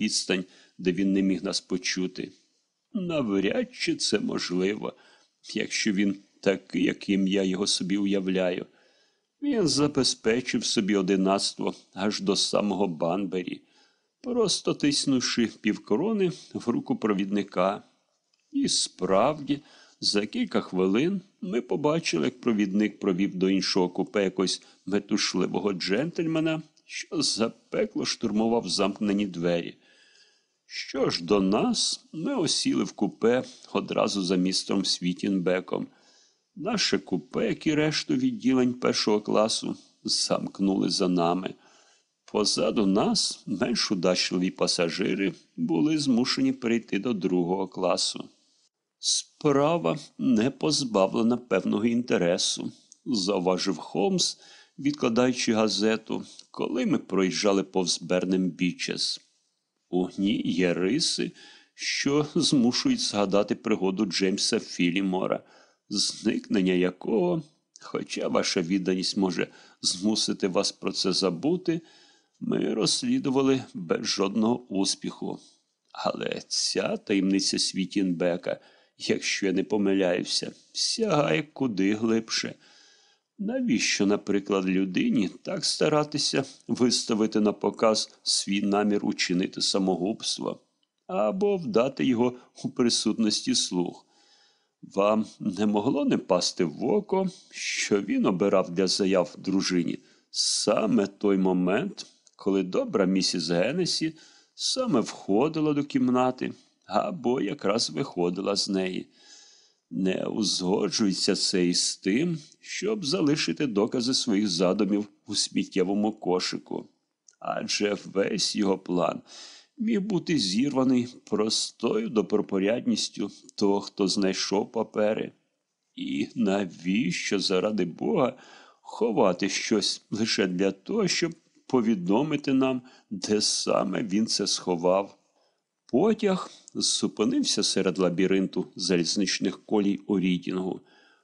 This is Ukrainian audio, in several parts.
відстань, де він не міг нас почути. Навряд чи це можливо, якщо він такий, яким я його собі уявляю. Він забезпечив собі одинацтво аж до самого Банбері, просто тиснувши півкорони в руку провідника. І справді, за кілька хвилин ми побачили, як провідник провів до іншого купе якогось метушливого джентльмена, що запекло штурмував замкнені двері. Що ж до нас, ми осіли в купе одразу за містром Світінбеком. Наше купе, як і решту відділень першого класу, замкнули за нами. Позаду нас менш удачливі пасажири були змушені перейти до другого класу. Справа не позбавлена певного інтересу, зауважив Холмс, відкладаючи газету, коли ми проїжджали повз Бернем Бічес. Ній є риси, що змушують згадати пригоду Джеймса Філімора, зникнення якого, хоча ваша відданість може змусити вас про це забути, ми розслідували без жодного успіху. Але ця таємниця Світінбека, якщо я не помиляюся, сягає куди глибше. Навіщо, наприклад, людині так старатися виставити на показ свій намір учинити самогубство або вдати його у присутності слуг? Вам не могло не пасти в око, що він обирав для заяв дружині саме той момент, коли добра місіс Генесі саме входила до кімнати або якраз виходила з неї. Не узгоджується це із тим, щоб залишити докази своїх задумів у сміттєвому кошику. Адже весь його план міг бути зірваний простою добропорядністю того, хто знайшов папери. І навіщо, заради Бога, ховати щось лише для того, щоб повідомити нам, де саме він це сховав? Потяг зупинився серед лабіринту залізничних колій у Рідінгу.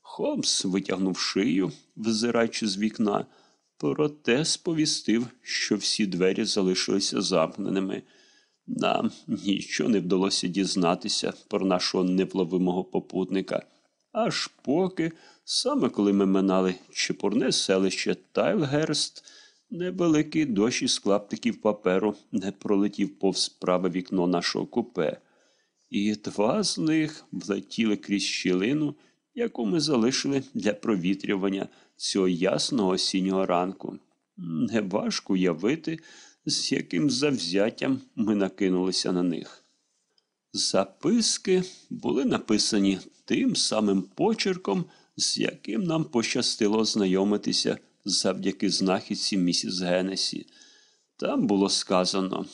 Холмс витягнув шию, визираючи з вікна, проте сповістив, що всі двері залишилися замкненими. Нам нічого не вдалося дізнатися про нашого невловимого попутника. Аж поки, саме коли ми минали чепурне селище Тайлгерст, невеликий дощ із клаптиків паперу не пролетів повз праве вікно нашого купе, і два з них влетіли крізь щілину, яку ми залишили для провітрювання цього ясного осіннього ранку. Неважко уявити, з яким завзяттям ми накинулися на них. Записки були написані тим самим почерком, з яким нам пощастило ознайомитися завдяки знахідці місіс Генесі. Там було сказано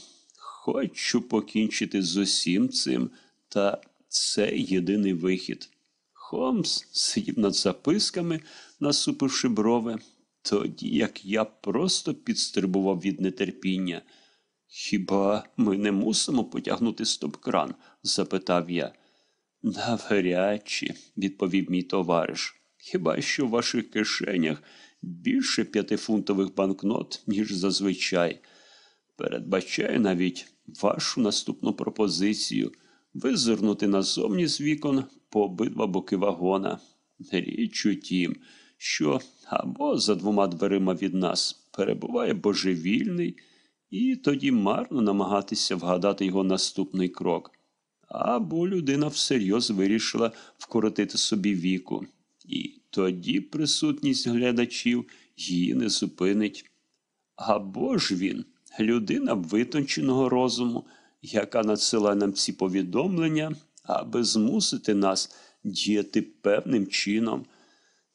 хочу покінчити з усім цим, та це єдиний вихід. Холмс сидів над записками, насупивши брови, тоді як я просто підстрибував від нетерпіння. Хіба ми не мусимо потягнути стоп-кран? запитав я. Навряд чи, відповів мій товариш. Хіба що в ваших кишенях більше п'ятифунтових банкнот, ніж зазвичай. Передбачаю навіть вашу наступну пропозицію визирнути назовні з вікон по обидва боки вагона. Річ у тім, що або за двома дверима від нас перебуває божевільний, і тоді марно намагатися вгадати його наступний крок. Або людина всерйоз вирішила вкоротити собі віку, і тоді присутність глядачів її не зупинить. Або ж він, людина витонченого розуму, яка надсилає нам ці повідомлення, аби змусити нас діяти певним чином.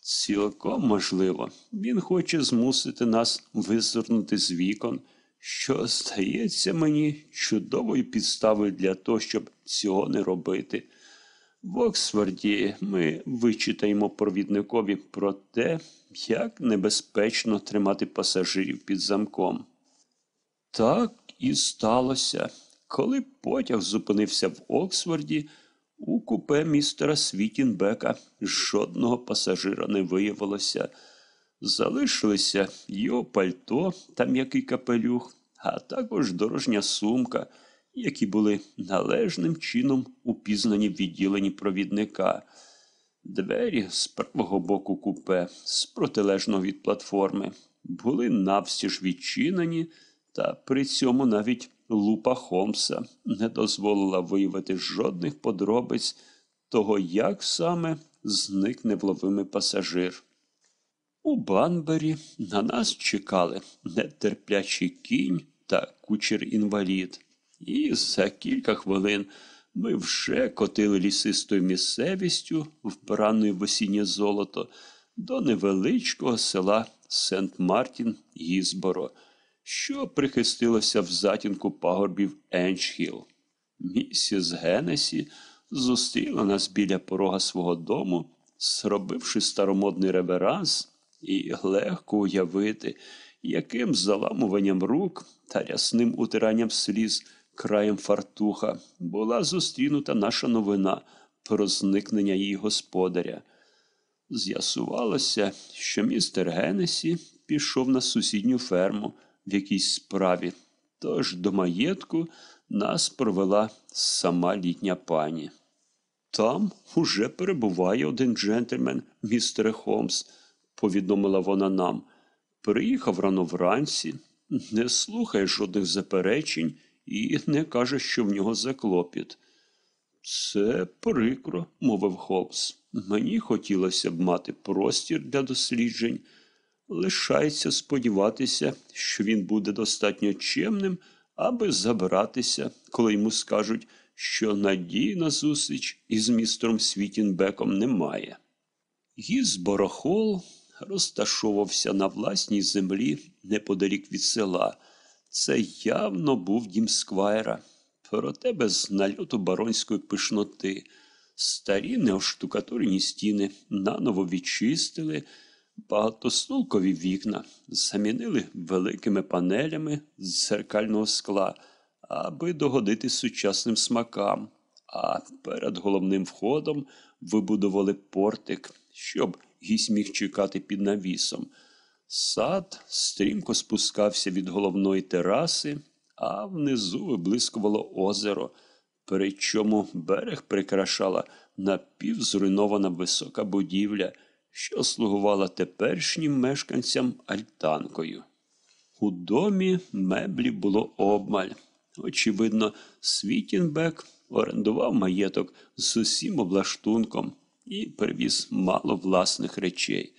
Цілком можливо, він хоче змусити нас визирнути з вікон, що здається мені чудовою підставою для того, щоб цього не робити. В Оксфорді ми вичитаємо провідникові про те, як небезпечно тримати пасажирів під замком. Так і сталося, коли потяг зупинився в Оксфорді, у купе містера Світінбека жодного пасажира не виявилося. Залишилися його пальто та м'який капелюх, а також дорожня сумка, які були належним чином упізнані в відділенні провідника. Двері з правого боку купе, з протилежного від платформи, були навстіж відчинені, та при цьому навіть лупа Холмса не дозволила виявити жодних подробиць того, як саме зник невловимий пасажир. У Банбері на нас чекали нетерплячий кінь та кучер-інвалід. І за кілька хвилин ми вже котили лісистою місцевістю, вбраною в осіннє золото, до невеличкого села Сент-Мартін Гізборо, що прихистилося в затінку пагорбів Енчхіл. Місіс Генесі зустріла нас біля порога свого дому, зробивши старомодний реверанс, і легко уявити, яким заламуванням рук та рясним утиранням сліз краєм фартуха була зустрінута наша новина про зникнення її господаря. З'ясувалося, що містер Генесі пішов на сусідню ферму в якійсь справі, тож до маєтку нас провела сама літня пані. Там уже перебуває один джентльмен, містер Холмс, повідомила вона нам. Приїхав рано вранці, не слухає жодних заперечень і не каже, що в нього заклопіт. Це прикро, мовив Холмс. Мені хотілося б мати простір для досліджень. Лишається сподіватися, що він буде достатньо чемним, аби забиратися, коли йому скажуть, що надії на зустріч із містером Світінбеком немає. Гізборохол розташовувався на власній землі неподалік від села. Це явно був дім сквайра, проте без нальоту баронської пишноти. Старі неоштукатурені стіни наново відчистили, багатостулкові вікна замінили великими панелями з зеркального скла, аби догодити сучасним смакам, а перед головним входом вибудували портик, щоб гість міг чекати під навісом. Сад стрімко спускався від головної тераси, а внизу виблискувало озеро, причому берег прикрашала напівзруйнована висока будівля, що слугувала теперішнім мешканцям альтанкою. У домі меблі було обмаль. Очевидно, Світінбек орендував маєток з усім облаштунком і привіз мало власних речей.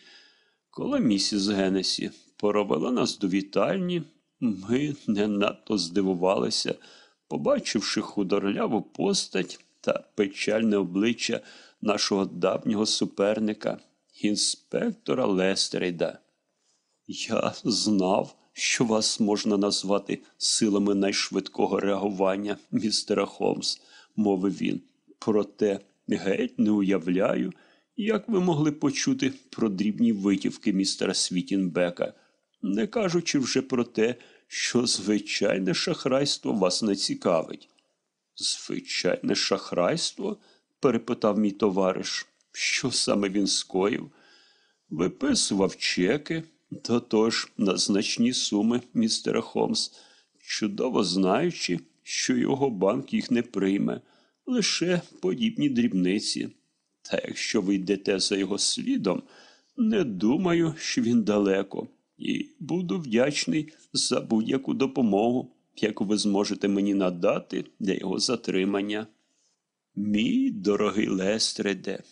Коли місіс Генесі поробила нас до вітальні, ми не надто здивувалися, побачивши худорляву постать та печальне обличчя нашого давнього суперника, інспектора Лестерейда. Я знав, що вас можна назвати силами найшвидкого реагування, містера Холмс, мовив він. Проте геть не уявляю, як ви могли почути про дрібні витівки містера Світінбека, не кажучи вже про те, що звичайне шахрайство вас не цікавить. Звичайне шахрайство? перепитав мій товариш. Що саме він скоїв? Виписував чеки, до того ж на значні суми містера Холмс, чудово знаючи, що його банк їх не прийме, лише подібні дрібниці. Та якщо ви йдете за його слідом, не думаю, що він далеко, і буду вдячний за будь-яку допомогу, яку ви зможете мені надати для його затримання. Мій дорогий Лестреде,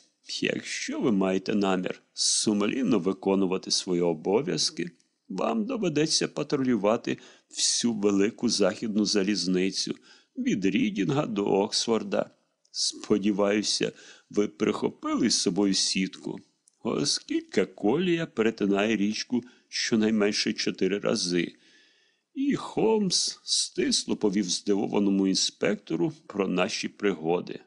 якщо ви маєте намір сумлінно виконувати свої обов'язки, вам доведеться патрулювати всю велику західну залізницю від Рідінга до Оксфорда. Сподіваюся, ви прихопили з собою сітку, оскільки колія перетинає річку щонайменше чотири рази. І Холмс стисло повів здивованому інспектору про наші пригоди.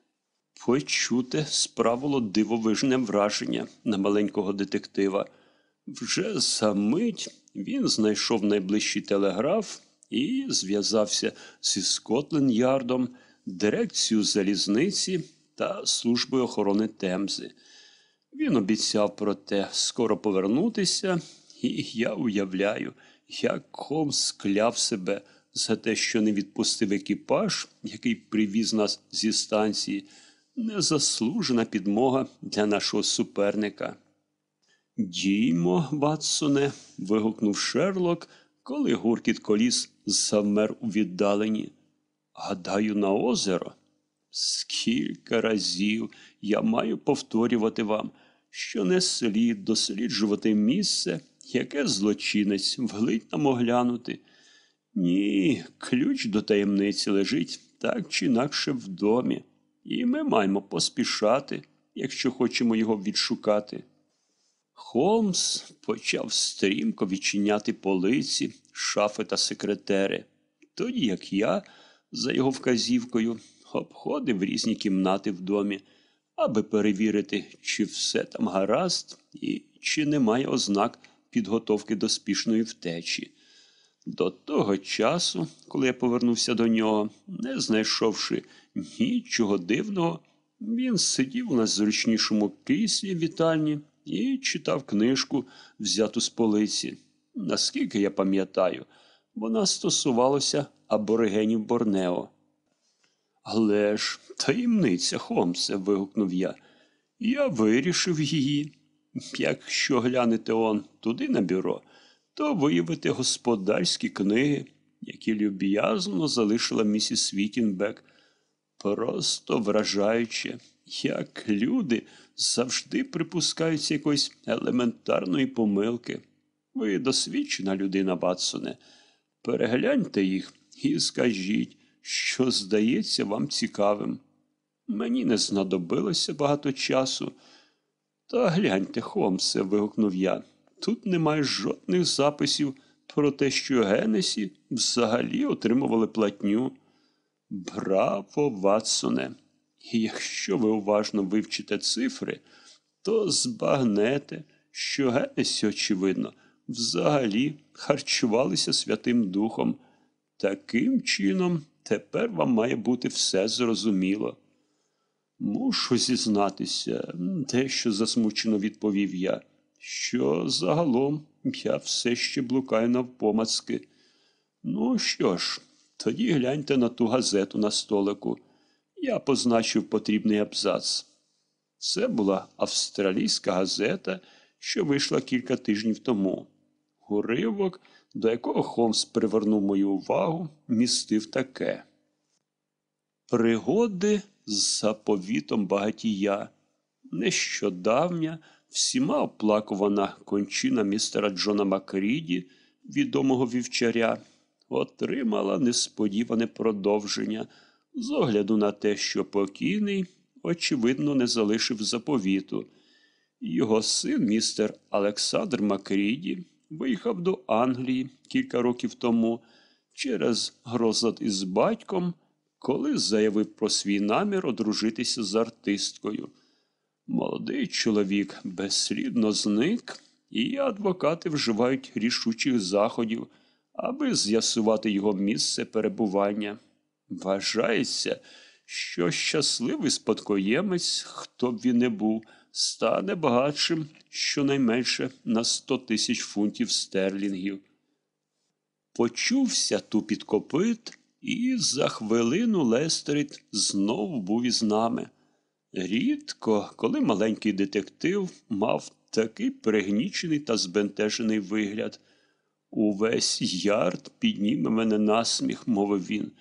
Почуте справило дивовижне враження на маленького детектива. Вже за мить він знайшов найближчий телеграф і зв'язався зі Скотленд-Ярдом, дирекцією залізниці та службою охорони Темзи. Він обіцяв проте скоро повернутися, і я уявляю, як Холмс скляв себе за те, що не відпустив екіпаж, який привіз нас зі станції, незаслужена підмога для нашого суперника. Діймо, Ватсоне, вигукнув Шерлок, коли гуркіт коліс завмер у віддаленні. Гадаю, на озеро. Скільки разів я маю повторювати вам, що не слід досліджувати місце, яке злочинець влить нам оглянути. Ні, ключ до таємниці лежить так чи інакше в домі, і ми маємо поспішати, якщо хочемо його відшукати. Холмс почав стрімко відчиняти полиці, шафи та секретери, тоді як я, за його вказівкою, обходив різні кімнати в домі, аби перевірити, чи все там гаразд і чи немає ознак підготовки до спішної втечі. До того часу, коли я повернувся до нього, не знайшовши нічого дивного, він сидів на зручнішому кріслі вітальні і читав книжку, взяту з полиці. Наскільки я пам'ятаю, вона стосувалася аборигенів Борнео. Але ж таємниця, Холмсе, вигукнув я. Я вирішив її. Якщо глянете он туди на бюро, то виявите господарські книги, які люб'язно залишила місіс Вітінбек. Просто вражаюче, як люди завжди припускаються якоїсь елементарної помилки. Ви досвідчена людина, Ватсоне. Перегляньте їх і скажіть, що здається вам цікавим. Мені не знадобилося багато часу. Та гляньте, Холмсе, вигукнув я. Тут немає жодних записів про те, що Генесі взагалі отримували платню. Браво, Ватсоне! І якщо ви уважно вивчите цифри, то збагнете, що Генесі, очевидно, взагалі харчувалися Святим Духом. Таким чином, тепер вам має бути все зрозуміло. Мушу зізнатися, дещо засмучено відповів я, що загалом я все ще блукаю навпомацки. Ну що ж, тоді гляньте на ту газету на столику. Я позначив потрібний абзац. Це була австралійська газета, що вийшла кілька тижнів тому. Уривок, до якого Холмс привернув мою увагу, містив таке. Пригоди з заповітом багатія. Нещодавня всіма оплакувана кончина містера Джона Макріді, відомого вівчаря, отримала несподіване продовження з огляду на те, що покійний, очевидно, не залишив заповіту. Його син, містер Олександр Макріді, виїхав до Англії кілька років тому через розлад із батьком, коли заявив про свій намір одружитися з артисткою. Молодий чоловік безслідно зник, і адвокати вживають рішучих заходів, аби з'ясувати його місце перебування. Вважається, що щасливий спадкоємець, хто б він не був, стане багатшим щонайменше на сто тисяч фунтів стерлінгів. Почувся тупіт копит, і за хвилину Лестерит знову був із нами. Рідко, коли маленький детектив мав такий пригнічений та збентежений вигляд. Увесь ярд підніме мене насміх, мовив він.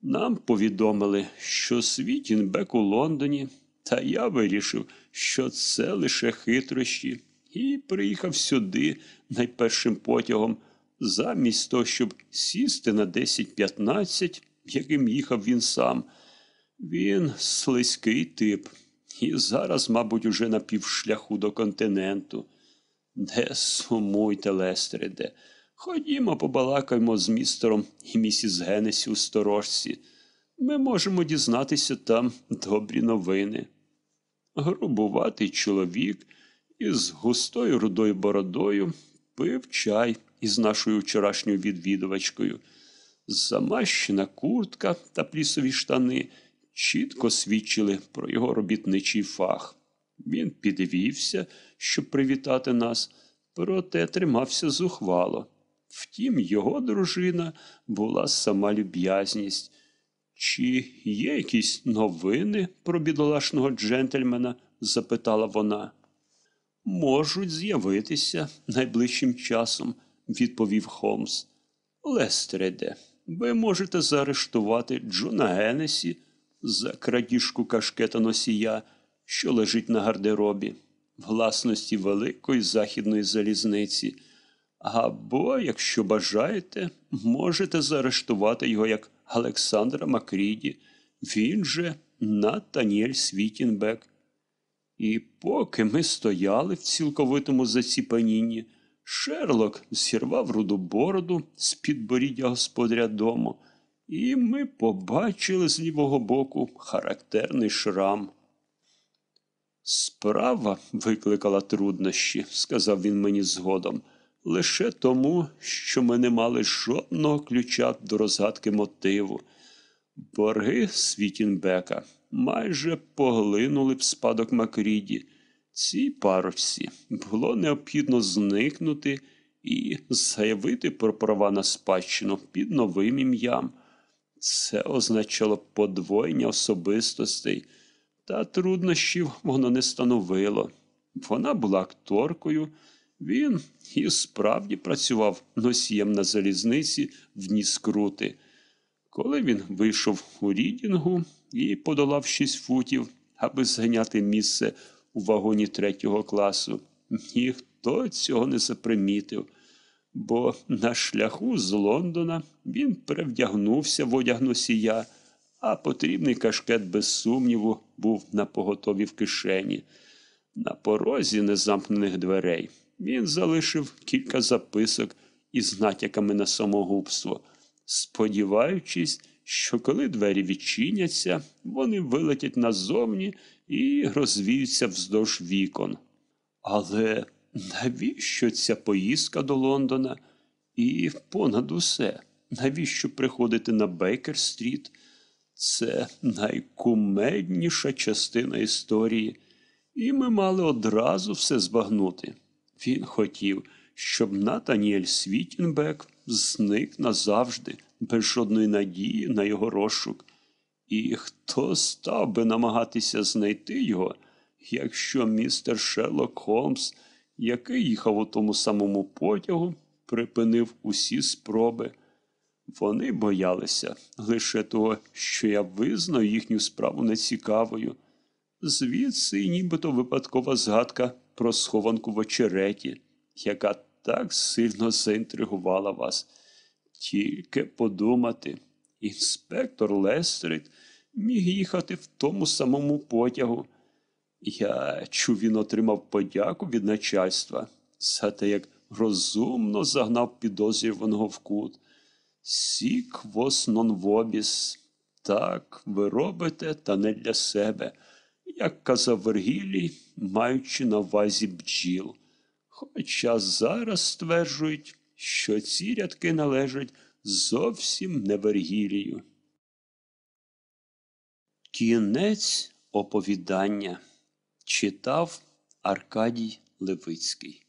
Нам повідомили, що Світінбек у Лондоні, та я вирішив, що це лише хитрощі, і приїхав сюди найпершим потягом, замість того, щоб сісти на 10-15, яким їхав він сам. Він слизький тип, і зараз, мабуть, уже на півшляху до континенту. Де сумуйте, Лестереде, ходімо, побалакаймо з містером і місіс Генесі у сторожці. Ми можемо дізнатися там добрі новини. Грубуватий чоловік із густою рудою бородою пив чай із нашою вчорашньою відвідувачкою. Замащена куртка та плісові штани чітко свідчили про його робітничий фах. Він підвівся, щоб привітати нас, проте тримався зухвало. Втім, його дружина була сама люб'язність. Чи є якісь новини про бідолашного джентльмена? запитала вона. Можуть з'явитися найближчим часом, відповів Холмс. Лестереде, ви можете заарештувати Джона Генесі за крадіжку кашкета носія, що лежить на гардеробі, власності великої західної залізниці. Або, якщо бажаєте, можете заарештувати його як Олександра Макріді, він же Натаніель Світінбек. І поки ми стояли в цілковитому заціпанінні, Шерлок зірвав руду бороду з підборіддя господаря дому, і ми побачили з лівого боку характерний шрам. Справа викликала труднощі, сказав він мені згодом, лише тому, що ми не мали жодного ключа до розгадки мотиву. Борги Світінбека майже поглинули б спадок Макріді. Цій парочці було необхідно зникнути і заявити про права на спадщину під новим ім'ям. Це означало подвоєння особистостей, та труднощів воно не становило. Вона була акторкою, він і справді працював носієм на залізниці в Ніскрути. Коли він вийшов у рідінгу і подолав шість футів, аби зайняти місце у вагоні третього класу, ніхто цього не запримітив, бо на шляху з Лондона він перевдягнувся в одяг носія, а потрібний кашкет, без сумніву, був на поготові в кишені. На порозі незамкнених дверей він залишив кілька записок із натяками на самогубство, сподіваючись, що коли двері відчиняться, вони вилетять назовні і розвіються вздовж вікон. Але навіщо ця поїздка до Лондона? І понад усе, навіщо приходити на Бейкер-стріт? Це найкумедніша частина історії, і ми мали одразу все збагнути. Він хотів, щоб Натаніель Світінбек зник назавжди, без жодної надії на його розшук. І хто став би намагатися знайти його, якщо містер Шерлок Холмс, який їхав у тому самому потягу, припинив усі спроби? Вони боялися лише того, що я визнаю їхню справу нецікавою. Звідси нібито випадкова згадка про схованку в очереті, яка так сильно заінтригувала вас. Тільки подумати, інспектор Лестрид міг їхати в тому самому потягу. Я чув, він отримав подяку від начальства за те, як розумно загнав підозрюваного в кут. Сік вос нон вобіс. Так, ви робите, та не для себе, як казав Вергілій, маючи на увазі бджіл. Хоча зараз стверджують, що ці рядки належать зовсім не Вергілію. Кінець оповідання читав Аркадій Левицький